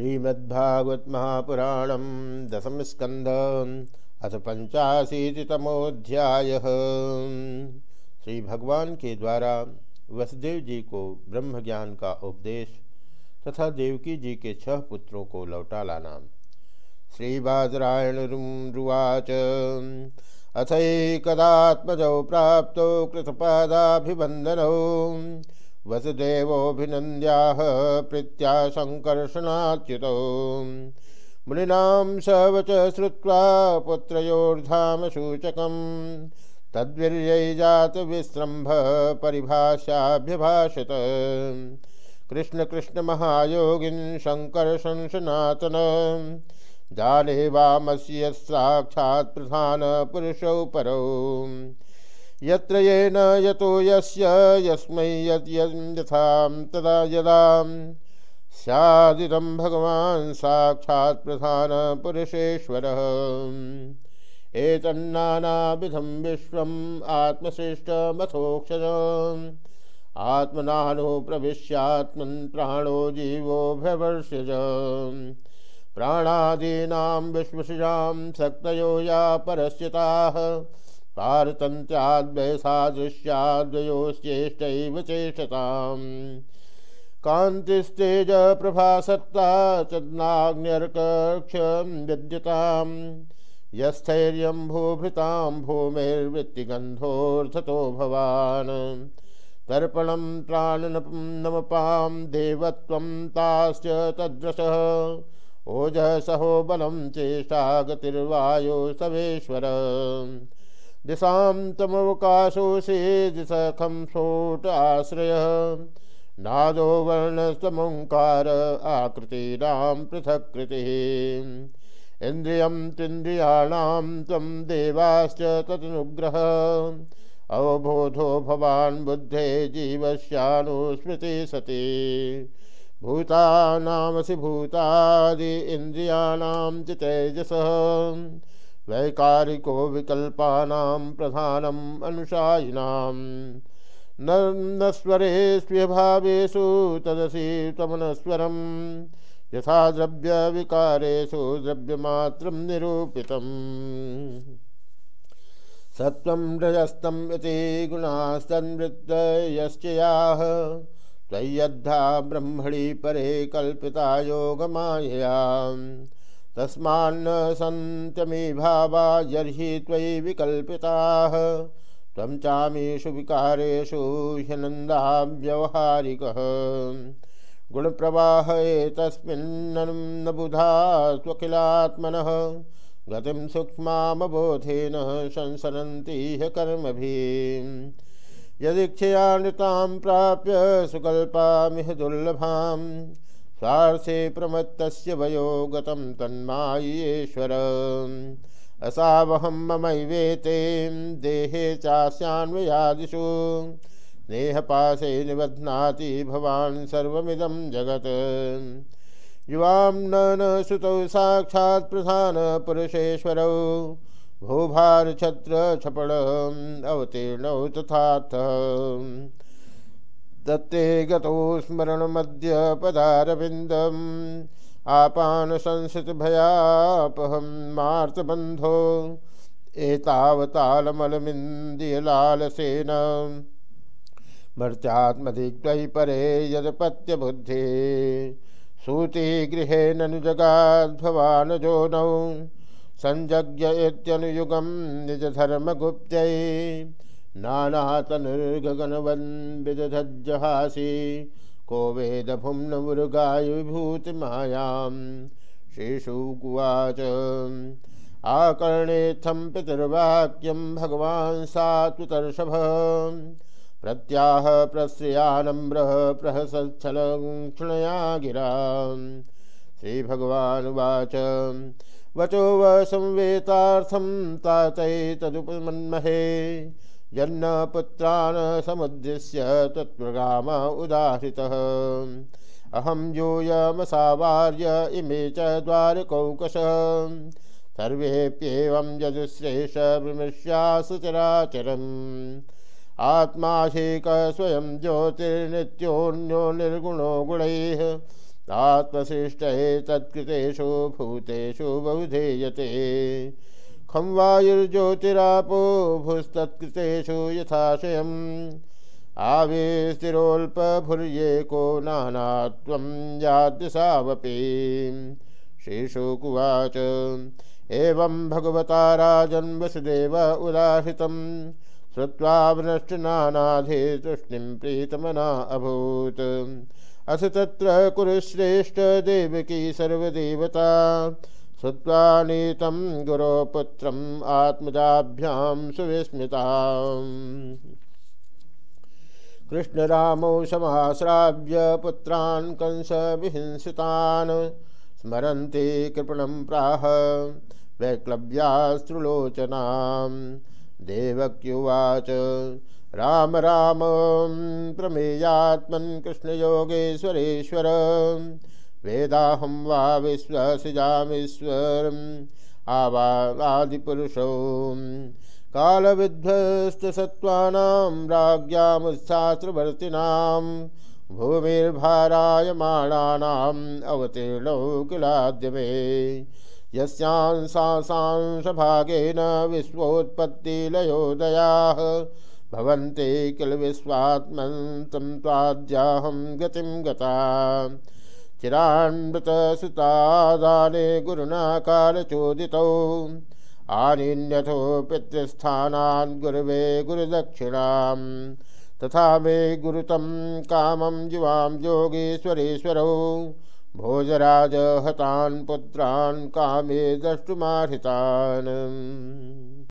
श्रीमद्भागवत महापुराण दशम स्कंद अथ पंचाशीतमोध्याय श्री भगवान के द्वारा वसुदेव जी को ब्रह्म ज्ञान का उपदेश तथा देवकी जी के छह पुत्रों को लौटा लाना। श्रीबादरायण रुवाच अथैकदात्मजौ प्राप्त कृतपादाभिवंदनौ वसुदेवोऽभिनन्द्याः प्रीत्या सङ्कर्षणाच्युतौ मुनीनां स वच श्रुत्वा पुत्रयोर्धामसूचकं तद्वीर्यै जातविस्रम्भ परिभाषाभ्यभाषत। कृष्ण कृष्ण महायोगिन् शङ्कर्षं सनातन जाने वामस्य साक्षात् प्रधानपुरुषौ परौ। यत्र येन यतो यस्य, यस्मै यथां तदा यदा स्यादिदं भगवान् साक्षात् प्रधानपुरुषेश्वरः। एतन्नानाविधं विश्वम् आत्मश्रेष्ठमथोक्षज आत्मनानो प्रविश्यात्मन् प्राणो जीवो भवर्ष्यज प्राणादीनां विश्वसिजां शक्तयो या परस्यताः। पारतन्त्र्याद्वयसादृश्याद्वयोश्चेष्टैव चेष्टताम्। प्रभासत्ता चद्नाग्न्यर्कक्षं विद्यताम्। यस्थैर्यं भूभृतां भूमिर्वृत्तिगन्धोऽर्थतो भवान्। तर्पणं प्राणनमपां देवत्वं ताश्च तद्रशः ओजसहो बलं चेष्टा गतिर्वायो सवेश्वर। दिशां तमवकाशोऽसि दिशखं स्फोट आश्रय नादो वर्णस्तमोङ्कार आकृतीनां पृथक् कृतिः इन्द्रियं त्विन्द्रियाणां त्वं देवाश्च तदनुग्रह। अवबोधो भवान् बुद्धे जीवस्यानुस्मृति सति। भूतानामसि भूतादि इन्द्रियाणां च तेजसः। वैकारिको विकल्पानां प्रधानम् अनुशायिनां स्वरेष्व्यभावेषु तदसि त्वमनस्वरं यथा द्रव्यविकारेषु द्रव्यमात्रं निरूपितम्। सत्त्वं रजस्तम् इति गुणास्तन्वृत्तयश्च याः। त्वय्यद्धा ब्रह्मणि परे कल्पिता योगमाययाम्। तस्मान्न सन्त्यमी भावा यर्हि त्वयि विकल्पिताः। त्वं चामीषु विकारेषु ह्यनन्दाव्यवहारिकः गुणप्रवाह एतस्मिन्ननुं न बुधा स्वखिलात्मनः गतिं सूक्ष्मामबोधेन संसरन्ति ह्यकर्मभिः यदीक्षयानृतां प्राप्य सुकल्पामिह दुर्लभाम्। स्वार्थे प्रमत्तस्य वयो गतं तन्मायेश्वर। असावहं ममैवेते, देहे चास्यान्वयादिषु। स्नेहपाशे निबध्नाति भवान् सर्वमिदं जगत्। युवां न न श्रुतौ साक्षात् प्रधानपुरुषेश्वरौ भूभारछत्रक्षपणम् अवतीर्णौ तथाथ दत्ते गतो स्मरणमद्य पदारविन्दम् आपान संसित संसृतभयापहं मार्तबन्धो। एतावतालमलमिन्दियलालसेन मर्त्यात्मधिक्त्वयि परे यदपत्यबुद्धे। सूतिगृहे ननुजगाद्भवानजो नौ संजज्ञ इत्यनुयुगं नानातनुर्गगनवन् विदधज्जहासि को वेदभुम्न मुरुगायुविभूतिमायां श्रीशुकुवाच आकर्णेत्थं पितर्वाक्यं भगवान् सात्वितर्षभ। प्रत्याह प्रश्रियानम्रः प्रहसच्छलक्षणया गिरा श्रीभगवानुवाच। वचो वसंवेतार्थं तातैतदुपमन्महे जन्न पुत्रान् समुद्दिश्य तत्प्रगाम उदाहृतः अहं यूयमसावार्य इमे च द्वारकौकश। सर्वेप्येवं यजुश्रेष विमृश्यासु चराचरम्। आत्मा शेक स्वयं ज्योतिर्नित्योऽन्यो निर्गुणो गुणैः। तात्मशिष्ट तत्कृतेषु भूतेषु बहुधेयते। खं वायुर्ज्योतिरापो भुस्तत्कृतेषु यथाशयम् आवेस्तिरोल्पभुर्येको नानात्वं यादृशावपि श्रीशुकुवाच। एवं भगवता राजन् वसुदेव उदाहृतं श्रुत्वा वृष्टनानाधे तूष्णीं प्रीतमना अभूत्। अथ तत्र कुरुश्रेष्ठ देवकी सर्वदेवता। श्रुत्वा नीतं गुरोपुत्रम् आत्मजाभ्यां सुविस्मिता कृष्णरामौ समाश्राव्य पुत्रान् कंसविहिंसितान् स्मरन्ति कृपणं प्राह वैक्लव्यास्त्रुलोचनां देवक्युवाच, राम राम प्रमेयात्मन् कृष्णयोगेश्वरेश्वर। वेदाहं वा विश्वसिजामीश्वरम् आवादिपुरुषौ कालविध्वस्तसत्त्वानां राज्ञामुच्छास्त्रवर्तिनां भूमिर्भारायमाणानाम् अवतीर्णौ किलाद्यमे यस्यांसांशभागेन विश्वोत्पत्तिलयोदयाः भवन्ति किल विश्वात्मन्तं त्वाद्याहं गतिं गता। चिरान्मृतसुतादाने गुरुणा कालचोदितौ आनिन्यथो पितृस्थानान् गुरवे गुरुदक्षिणां तथा मे गुरुतं कामं युवां योगेश्वरेश्वरौ। भोजराज हतान् पुत्रान् कामे